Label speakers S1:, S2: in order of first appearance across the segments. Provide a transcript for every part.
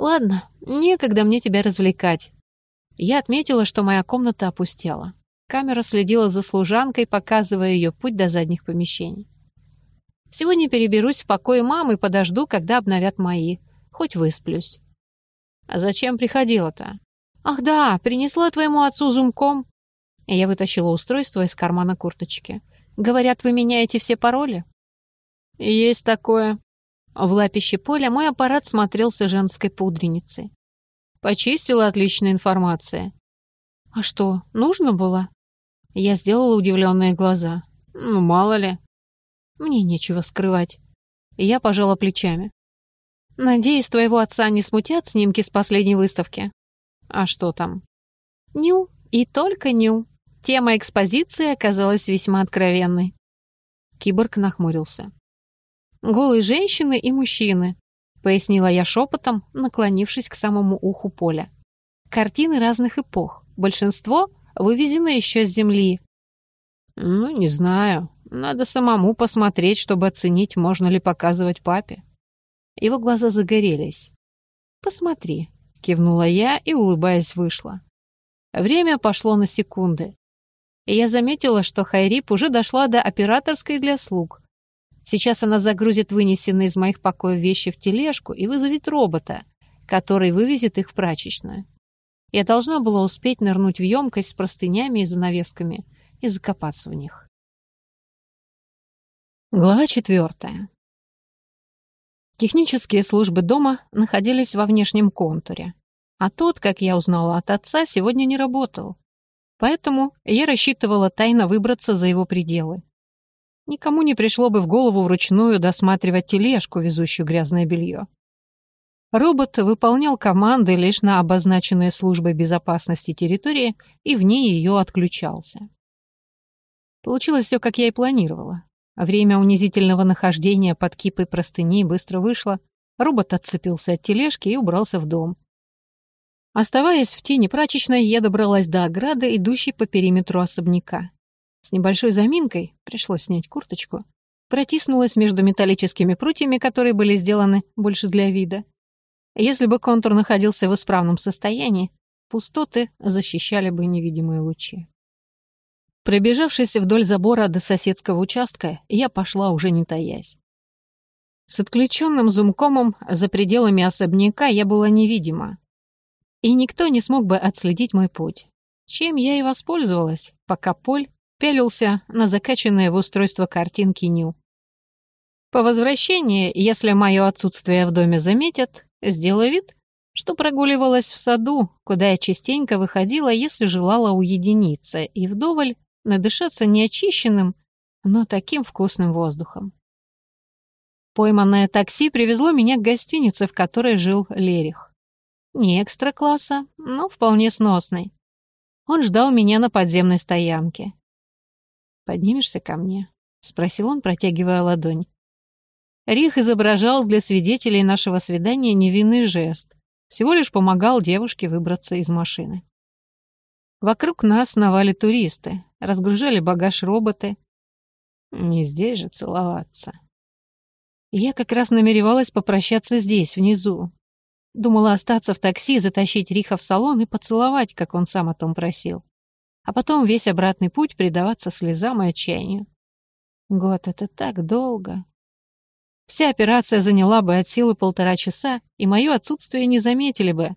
S1: Ладно, некогда мне тебя развлекать. Я отметила, что моя комната опустела. Камера следила за служанкой, показывая ее путь до задних помещений. Сегодня переберусь в покой мамы и подожду, когда обновят мои. Хоть высплюсь. А зачем приходила-то? Ах да, принесла твоему отцу зумком. Я вытащила устройство из кармана курточки. Говорят, вы меняете все пароли? Есть такое. В лапище поля мой аппарат смотрелся женской пудреницей. Почистила отличная информация. А что, нужно было? Я сделала удивленные глаза. Ну, мало ли. Мне нечего скрывать. Я пожала плечами. Надеюсь, твоего отца не смутят снимки с последней выставки. А что там? Ню, и только ню. Тема экспозиции оказалась весьма откровенной. Киборг нахмурился. «Голые женщины и мужчины», — пояснила я шепотом, наклонившись к самому уху поля. «Картины разных эпох. Большинство вывезено еще с земли». «Ну, не знаю. Надо самому посмотреть, чтобы оценить, можно ли показывать папе». Его глаза загорелись. «Посмотри», — кивнула я и, улыбаясь, вышла. Время пошло на секунды и я заметила, что Хайрип уже дошла до операторской для слуг. Сейчас она загрузит вынесенные из моих покоев вещи в тележку и вызовет робота, который вывезет их в прачечную. Я должна была успеть нырнуть в емкость с простынями и занавесками и закопаться в них. Глава четвертая. Технические службы дома находились во внешнем контуре, а тот, как я узнала от отца, сегодня не работал. Поэтому я рассчитывала тайно выбраться за его пределы. Никому не пришло бы в голову вручную досматривать тележку, везущую грязное белье. Робот выполнял команды лишь на обозначенной службой безопасности территории и вне ее отключался. Получилось все, как я и планировала. Время унизительного нахождения под кипой простыней быстро вышло, робот отцепился от тележки и убрался в дом, Оставаясь в тени прачечной, я добралась до ограды, идущей по периметру особняка. С небольшой заминкой, пришлось снять курточку, протиснулась между металлическими прутьями, которые были сделаны больше для вида. Если бы контур находился в исправном состоянии, пустоты защищали бы невидимые лучи. Пробежавшись вдоль забора до соседского участка, я пошла уже не таясь. С отключенным зумкомом за пределами особняка я была невидима, и никто не смог бы отследить мой путь. Чем я и воспользовалась, пока Поль пялился на закачанное в устройство картинки Ню. По возвращении, если мое отсутствие в доме заметят, сделаю вид, что прогуливалась в саду, куда я частенько выходила, если желала уединиться и вдоволь надышаться неочищенным, но таким вкусным воздухом. Пойманное такси привезло меня к гостинице, в которой жил Лерих. Не экстра-класса, но вполне сносный. Он ждал меня на подземной стоянке. «Поднимешься ко мне?» — спросил он, протягивая ладонь. Рих изображал для свидетелей нашего свидания невинный жест. Всего лишь помогал девушке выбраться из машины. Вокруг нас сновали туристы, разгружали багаж роботы. Не здесь же целоваться. Я как раз намеревалась попрощаться здесь, внизу, Думала остаться в такси, затащить Риха в салон и поцеловать, как он сам о том просил. А потом весь обратный путь предаваться слезам и отчаянию. Год — это так долго. Вся операция заняла бы от силы полтора часа, и мое отсутствие не заметили бы.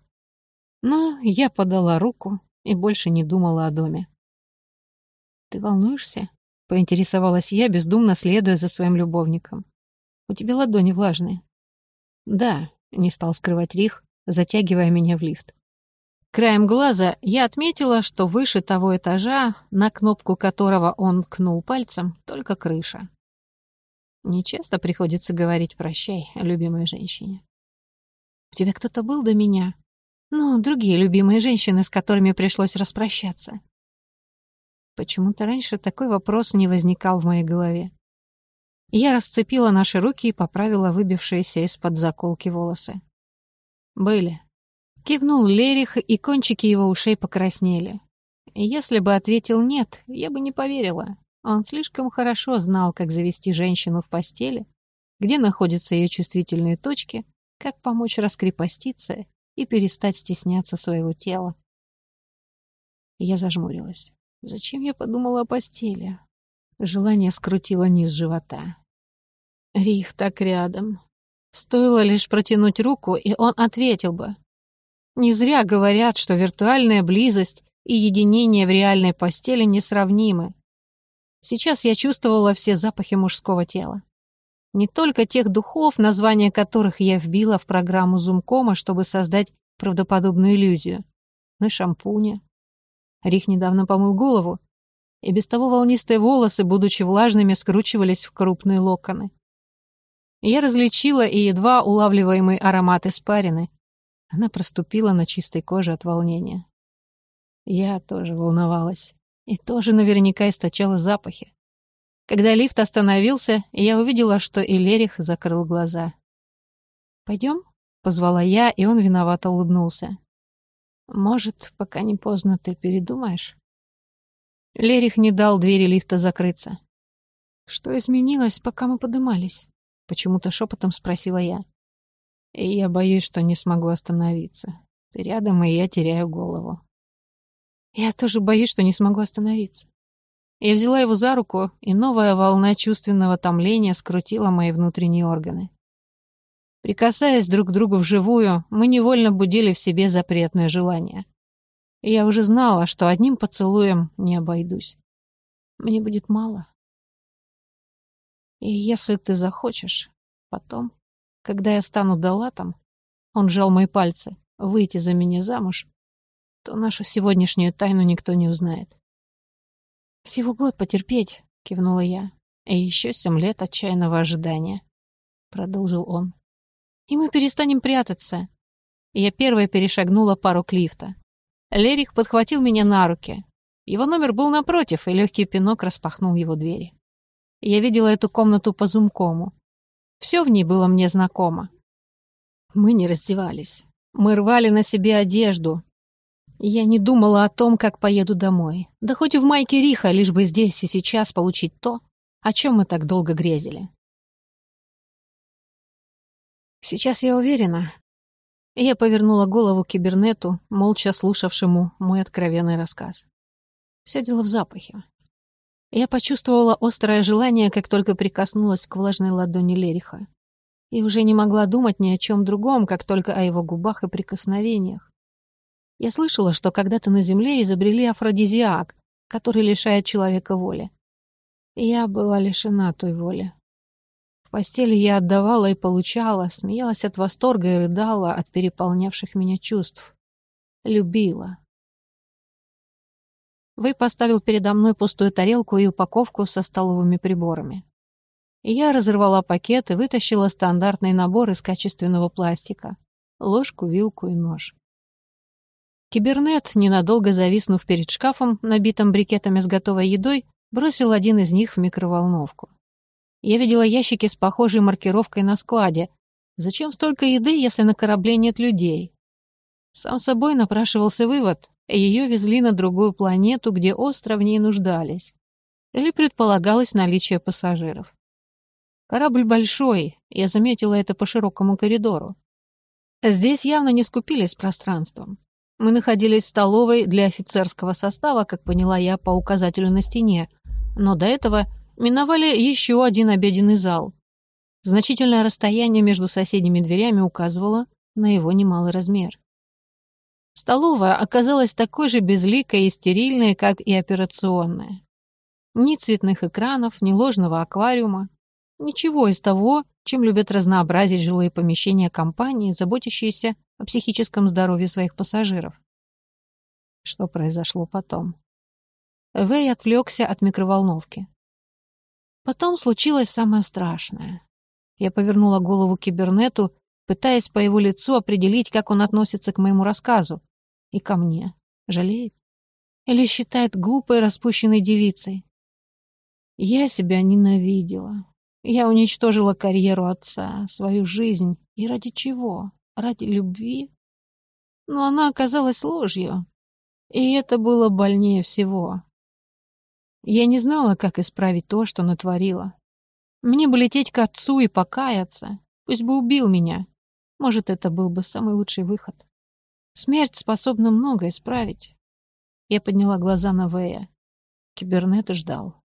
S1: Но я подала руку и больше не думала о доме. «Ты волнуешься?» — поинтересовалась я, бездумно следуя за своим любовником. «У тебя ладони влажные». «Да», не стал скрывать Рих, затягивая меня в лифт. Краем глаза я отметила, что выше того этажа, на кнопку которого он кнул пальцем, только крыша. Нечасто приходится говорить «прощай» любимой женщине. «У тебя кто-то был до меня?» «Ну, другие любимые женщины, с которыми пришлось распрощаться». Почему-то раньше такой вопрос не возникал в моей голове. Я расцепила наши руки и поправила выбившиеся из-под заколки волосы. «Были». Кивнул Лерих, и кончики его ушей покраснели. Если бы ответил «нет», я бы не поверила. Он слишком хорошо знал, как завести женщину в постели, где находятся ее чувствительные точки, как помочь раскрепоститься и перестать стесняться своего тела. Я зажмурилась. Зачем я подумала о постели? Желание скрутило низ живота. Рих так рядом. Стоило лишь протянуть руку, и он ответил бы. Не зря говорят, что виртуальная близость и единение в реальной постели несравнимы. Сейчас я чувствовала все запахи мужского тела. Не только тех духов, названия которых я вбила в программу Зумкома, чтобы создать правдоподобную иллюзию, но и шампуня. Рих недавно помыл голову, и без того волнистые волосы, будучи влажными, скручивались в крупные локоны. Я различила и едва улавливаемый аромат испарины. Она проступила на чистой коже от волнения. Я тоже волновалась и тоже наверняка источала запахи. Когда лифт остановился, я увидела, что и Лерих закрыл глаза. «Пойдем?» — позвала я, и он виновато улыбнулся. «Может, пока не поздно, ты передумаешь?» Лерих не дал двери лифта закрыться. «Что изменилось, пока мы подымались?» — почему-то шепотом спросила я. «И я боюсь, что не смогу остановиться. Ты рядом, и я теряю голову». «Я тоже боюсь, что не смогу остановиться». Я взяла его за руку, и новая волна чувственного томления скрутила мои внутренние органы. Прикасаясь друг к другу вживую, мы невольно будили в себе запретное желание. И я уже знала, что одним поцелуем не обойдусь. Мне будет мало. И если ты захочешь, потом, когда я стану долатом, он сжал мои пальцы, выйти за меня замуж, то нашу сегодняшнюю тайну никто не узнает. «Всего год потерпеть», — кивнула я. «И еще семь лет отчаянного ожидания», — продолжил он и мы перестанем прятаться. Я первая перешагнула пару лифта. Лерих подхватил меня на руки. Его номер был напротив, и легкий пинок распахнул его двери. Я видела эту комнату по зумкому. Все в ней было мне знакомо. Мы не раздевались. Мы рвали на себе одежду. Я не думала о том, как поеду домой. Да хоть в майке Риха, лишь бы здесь и сейчас получить то, о чем мы так долго грезили. Сейчас я уверена. Я повернула голову к кибернету, молча слушавшему мой откровенный рассказ. Все дело в запахе. Я почувствовала острое желание, как только прикоснулась к влажной ладони Лериха. И уже не могла думать ни о чем другом, как только о его губах и прикосновениях. Я слышала, что когда-то на Земле изобрели афродизиак, который лишает человека воли. И я была лишена той воли постели я отдавала и получала, смеялась от восторга и рыдала от переполнявших меня чувств. Любила. Вы поставил передо мной пустую тарелку и упаковку со столовыми приборами. Я разорвала пакет и вытащила стандартный набор из качественного пластика. Ложку, вилку и нож. Кибернет, ненадолго зависнув перед шкафом, набитым брикетами с готовой едой, бросил один из них в микроволновку. Я видела ящики с похожей маркировкой на складе. Зачем столько еды, если на корабле нет людей? Сам собой напрашивался вывод. Ее везли на другую планету, где остро в ней нуждались. Или предполагалось наличие пассажиров. Корабль большой, я заметила это по широкому коридору. Здесь явно не скупились пространством. Мы находились в столовой для офицерского состава, как поняла я по указателю на стене, но до этого миновали еще один обеденный зал. Значительное расстояние между соседними дверями указывало на его немалый размер. Столовая оказалась такой же безликой и стерильной, как и операционная. Ни цветных экранов, ни ложного аквариума. Ничего из того, чем любят разнообразить жилые помещения компании, заботящиеся о психическом здоровье своих пассажиров. Что произошло потом? Вэй отвлекся от микроволновки. Потом случилось самое страшное. Я повернула голову к кибернету, пытаясь по его лицу определить, как он относится к моему рассказу. И ко мне. Жалеет? Или считает глупой распущенной девицей? Я себя ненавидела. Я уничтожила карьеру отца, свою жизнь. И ради чего? Ради любви? Но она оказалась ложью. И это было больнее всего. Я не знала, как исправить то, что натворила. Мне бы лететь к отцу и покаяться. Пусть бы убил меня. Может, это был бы самый лучший выход. Смерть способна многое исправить. Я подняла глаза на Вэя. Кибернет ждал.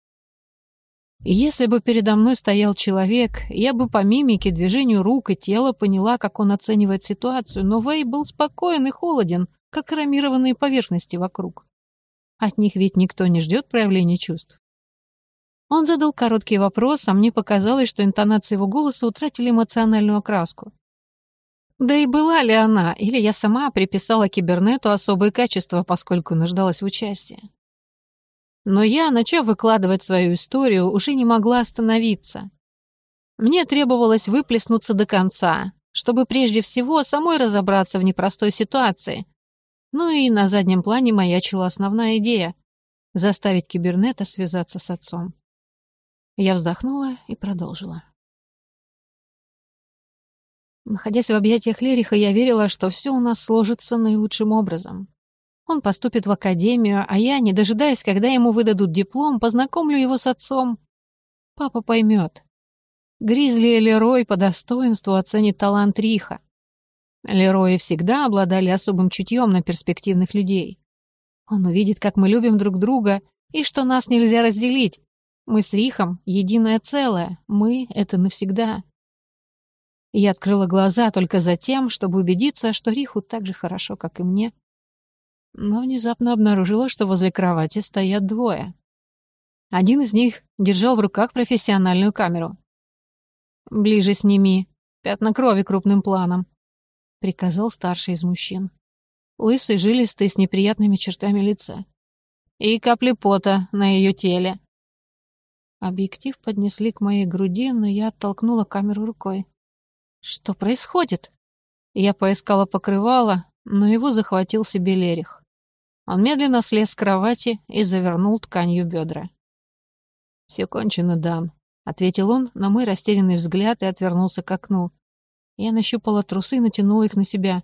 S1: Если бы передо мной стоял человек, я бы по мимике, движению рук и тела поняла, как он оценивает ситуацию, но Вэй был спокоен и холоден, как хромированные поверхности вокруг. От них ведь никто не ждет проявления чувств. Он задал короткий вопрос, а мне показалось, что интонации его голоса утратили эмоциональную окраску. Да и была ли она, или я сама приписала кибернету особые качества, поскольку нуждалась в участии. Но я, начав выкладывать свою историю, уже не могла остановиться. Мне требовалось выплеснуться до конца, чтобы прежде всего самой разобраться в непростой ситуации. Ну и на заднем плане маячила основная идея — заставить кибернета связаться с отцом. Я вздохнула и продолжила. Находясь в объятиях Лериха, я верила, что все у нас сложится наилучшим образом. Он поступит в академию, а я, не дожидаясь, когда ему выдадут диплом, познакомлю его с отцом. Папа поймет. Гризли и Лерой по достоинству оценит талант Риха. Лерои всегда обладали особым чутьем на перспективных людей. Он увидит, как мы любим друг друга, и что нас нельзя разделить, мы с Рихом — единое целое. Мы — это навсегда. Я открыла глаза только за тем, чтобы убедиться, что Риху так же хорошо, как и мне. Но внезапно обнаружила, что возле кровати стоят двое. Один из них держал в руках профессиональную камеру. «Ближе сними. Пятна крови крупным планом», — приказал старший из мужчин. Лысый, жилистый, с неприятными чертами лица. «И капли пота на ее теле. Объектив поднесли к моей груди, но я оттолкнула камеру рукой. Что происходит? Я поискала покрывало, но его захватил себе Лерих. Он медленно слез с кровати и завернул тканью бедра. «Все кончено, Дан», — ответил он на мой растерянный взгляд и отвернулся к окну. Я нащупала трусы и натянула их на себя.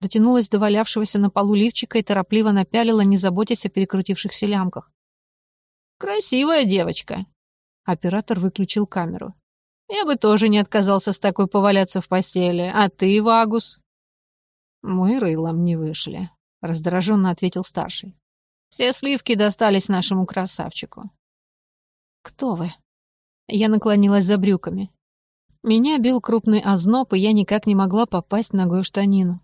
S1: Дотянулась до валявшегося на полу лифчика и торопливо напялила, не заботясь о перекрутившихся лямках. «Красивая девочка», Оператор выключил камеру. «Я бы тоже не отказался с такой поваляться в постели. А ты, Вагус?» «Мы рылом не вышли», — раздраженно ответил старший. «Все сливки достались нашему красавчику». «Кто вы?» Я наклонилась за брюками. Меня бил крупный озноб, и я никак не могла попасть ногой в штанину.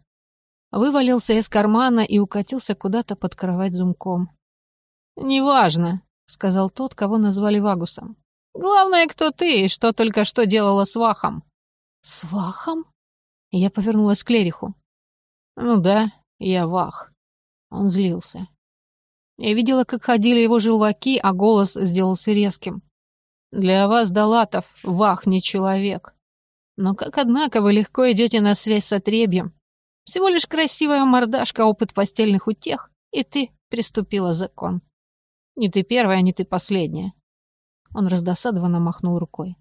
S1: Вывалился из кармана и укатился куда-то под кровать зумком. «Неважно», — сказал тот, кого назвали Вагусом. Главное, кто ты и что только что делала с Вахом». «С Вахом?» Я повернулась к Лериху. «Ну да, я Вах». Он злился. Я видела, как ходили его желваки, а голос сделался резким. «Для вас, Далатов, Вах не человек. Но как, однако, вы легко идете на связь с отребьем. Всего лишь красивая мордашка, опыт постельных утех, и ты приступила закон. Не ты первая, не ты последняя. Он раздосадованно махнул рукой.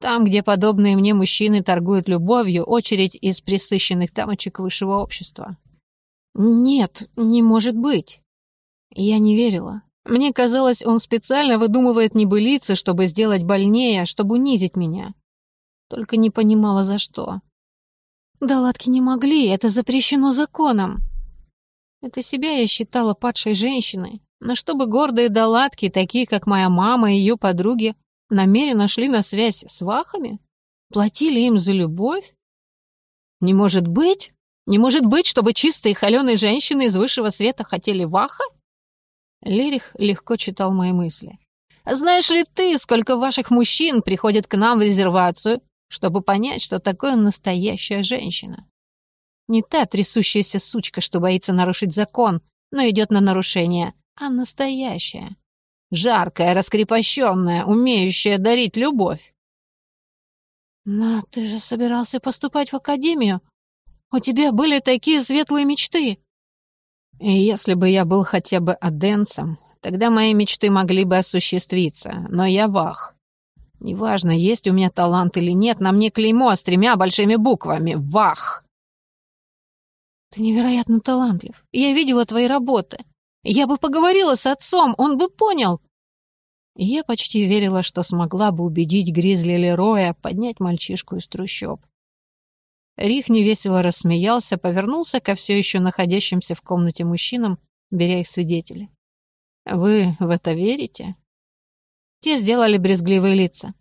S1: Там, где подобные мне мужчины торгуют любовью, очередь из присыщенных дамочек высшего общества. Нет, не может быть. Я не верила. Мне казалось, он специально выдумывает небылицы, чтобы сделать больнее, чтобы унизить меня. Только не понимала, за что. Да ладки не могли, это запрещено законом. Это себя я считала падшей женщиной, но чтобы гордые доладки, такие как моя мама и ее подруги, намеренно шли на связь с вахами? Платили им за любовь? Не может быть? Не может быть, чтобы чистые холеные женщины из высшего света хотели ваха? Лерих легко читал мои мысли. Знаешь ли ты, сколько ваших мужчин приходит к нам в резервацию, чтобы понять, что такое настоящая женщина? Не та трясущаяся сучка, что боится нарушить закон, но идет на нарушение, а настоящая. Жаркая, раскрепощенная, умеющая дарить любовь. «Но ты же собирался поступать в академию. У тебя были такие светлые мечты». И если бы я был хотя бы аденцем, тогда мои мечты могли бы осуществиться, но я вах. Неважно, есть у меня талант или нет, на мне клеймо с тремя большими буквами «Вах». Ты невероятно талантлив. Я видела твои работы. Я бы поговорила с отцом, он бы понял. я почти верила, что смогла бы убедить Гризли Лероя поднять мальчишку из трущоб. Рих невесело рассмеялся, повернулся ко все еще находящимся в комнате мужчинам, беря их свидетели. «Вы в это верите?» Те сделали брезгливые лица.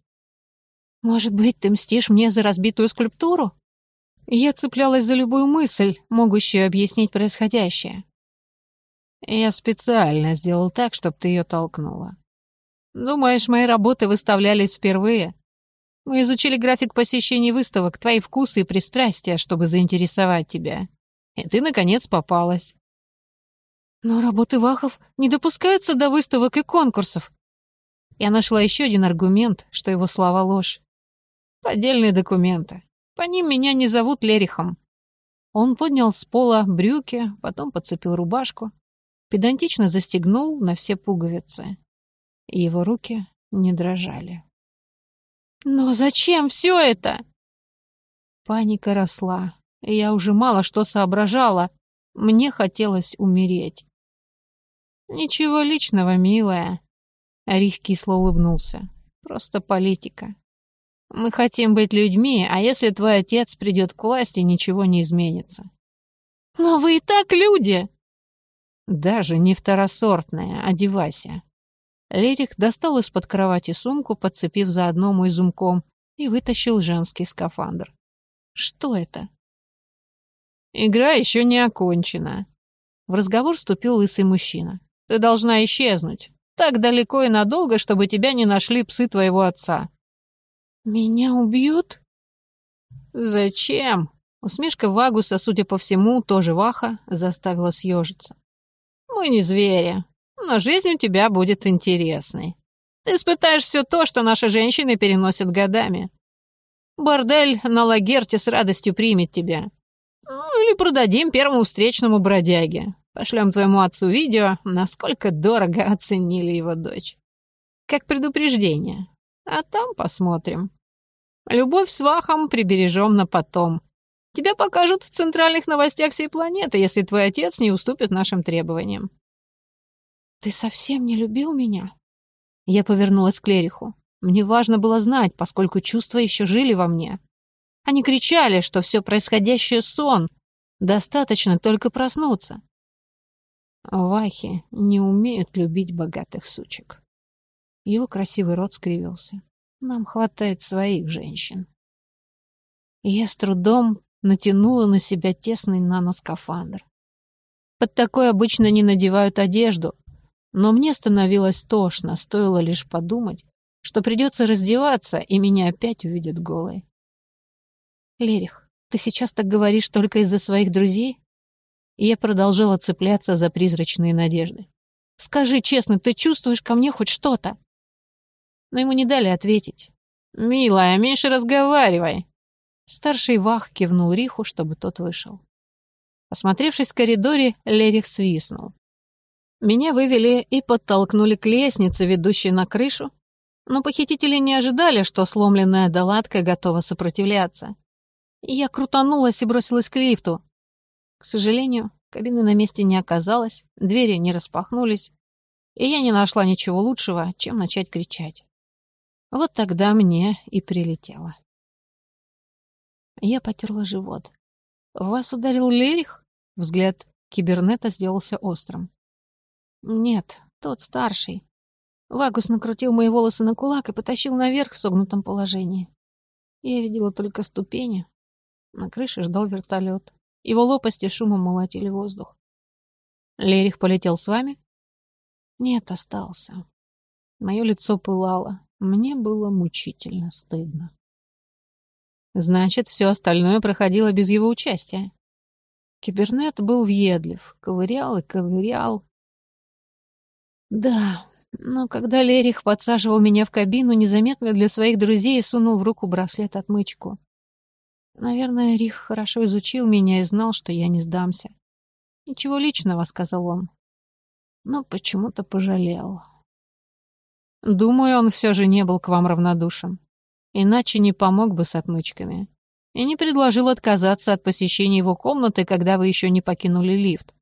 S1: «Может быть, ты мстишь мне за разбитую скульптуру?» Я цеплялась за любую мысль, могущую объяснить происходящее. Я специально сделал так, чтобы ты ее толкнула. Думаешь, мои работы выставлялись впервые? Мы изучили график посещений выставок, твои вкусы и пристрастия, чтобы заинтересовать тебя. И ты, наконец, попалась. Но работы Вахов не допускаются до выставок и конкурсов. Я нашла еще один аргумент, что его слова ложь. Поддельные документы. По ним меня не зовут Лерихом. Он поднял с пола брюки, потом подцепил рубашку, педантично застегнул на все пуговицы. И его руки не дрожали. «Но зачем все это?» Паника росла, я уже мало что соображала. Мне хотелось умереть. «Ничего личного, милая», — Рих кисло улыбнулся. «Просто политика. Мы хотим быть людьми, а если твой отец придет к власти, ничего не изменится». «Но вы и так люди!» «Даже не второсортная, одевайся. Лерих достал из-под кровати сумку, подцепив заодно мой зумком, и вытащил женский скафандр. Что это? Игра еще не окончена. В разговор вступил лысый мужчина. Ты должна исчезнуть. Так далеко и надолго, чтобы тебя не нашли псы твоего отца. Меня убьют? Зачем? Усмешка Вагуса, судя по всему, тоже Ваха, заставила съежиться. Мы не звери но жизнь у тебя будет интересной. Ты испытаешь все то, что наши женщины переносят годами. Бордель на Лагерте с радостью примет тебя. Ну, или продадим первому встречному бродяге. Пошлем твоему отцу видео, насколько дорого оценили его дочь. Как предупреждение. А там посмотрим. Любовь с Вахом прибережем на потом. Тебя покажут в центральных новостях всей планеты, если твой отец не уступит нашим требованиям. «Ты совсем не любил меня?» Я повернулась к Лериху. Мне важно было знать, поскольку чувства еще жили во мне. Они кричали, что все происходящее — сон. Достаточно только проснуться. Вахи не умеют любить богатых сучек. Его красивый рот скривился. Нам хватает своих женщин. И я с трудом натянула на себя тесный наноскафандр. Под такой обычно не надевают одежду, но мне становилось тошно, стоило лишь подумать, что придется раздеваться, и меня опять увидят голой. «Лерих, ты сейчас так говоришь только из-за своих друзей?» И я продолжала цепляться за призрачные надежды. «Скажи честно, ты чувствуешь ко мне хоть что-то?» Но ему не дали ответить. «Милая, меньше разговаривай!» Старший Вах кивнул Риху, чтобы тот вышел. Осмотревшись в коридоре, Лерих свистнул. Меня вывели и подтолкнули к лестнице, ведущей на крышу, но похитители не ожидали, что сломленная доладка готова сопротивляться. Я крутанулась и бросилась к лифту. К сожалению, кабины на месте не оказалось, двери не распахнулись, и я не нашла ничего лучшего, чем начать кричать. Вот тогда мне и прилетело. Я потерла живот. «Вас ударил Лерих?» Взгляд кибернета сделался острым. Нет, тот старший. Вагус накрутил мои волосы на кулак и потащил наверх в согнутом положении. Я видела только ступени. На крыше ждал вертолет. Его лопасти шумом молотили воздух. Лерих полетел с вами? Нет, остался. Мое лицо пылало. Мне было мучительно стыдно. Значит, все остальное проходило без его участия. Кибернет был въедлив, ковырял и ковырял, да, но когда Лерих подсаживал меня в кабину, незаметно для своих друзей сунул в руку браслет-отмычку. Наверное, Рих хорошо изучил меня и знал, что я не сдамся. «Ничего личного», — сказал он. Но почему-то пожалел. Думаю, он все же не был к вам равнодушен. Иначе не помог бы с отмычками. И не предложил отказаться от посещения его комнаты, когда вы еще не покинули лифт.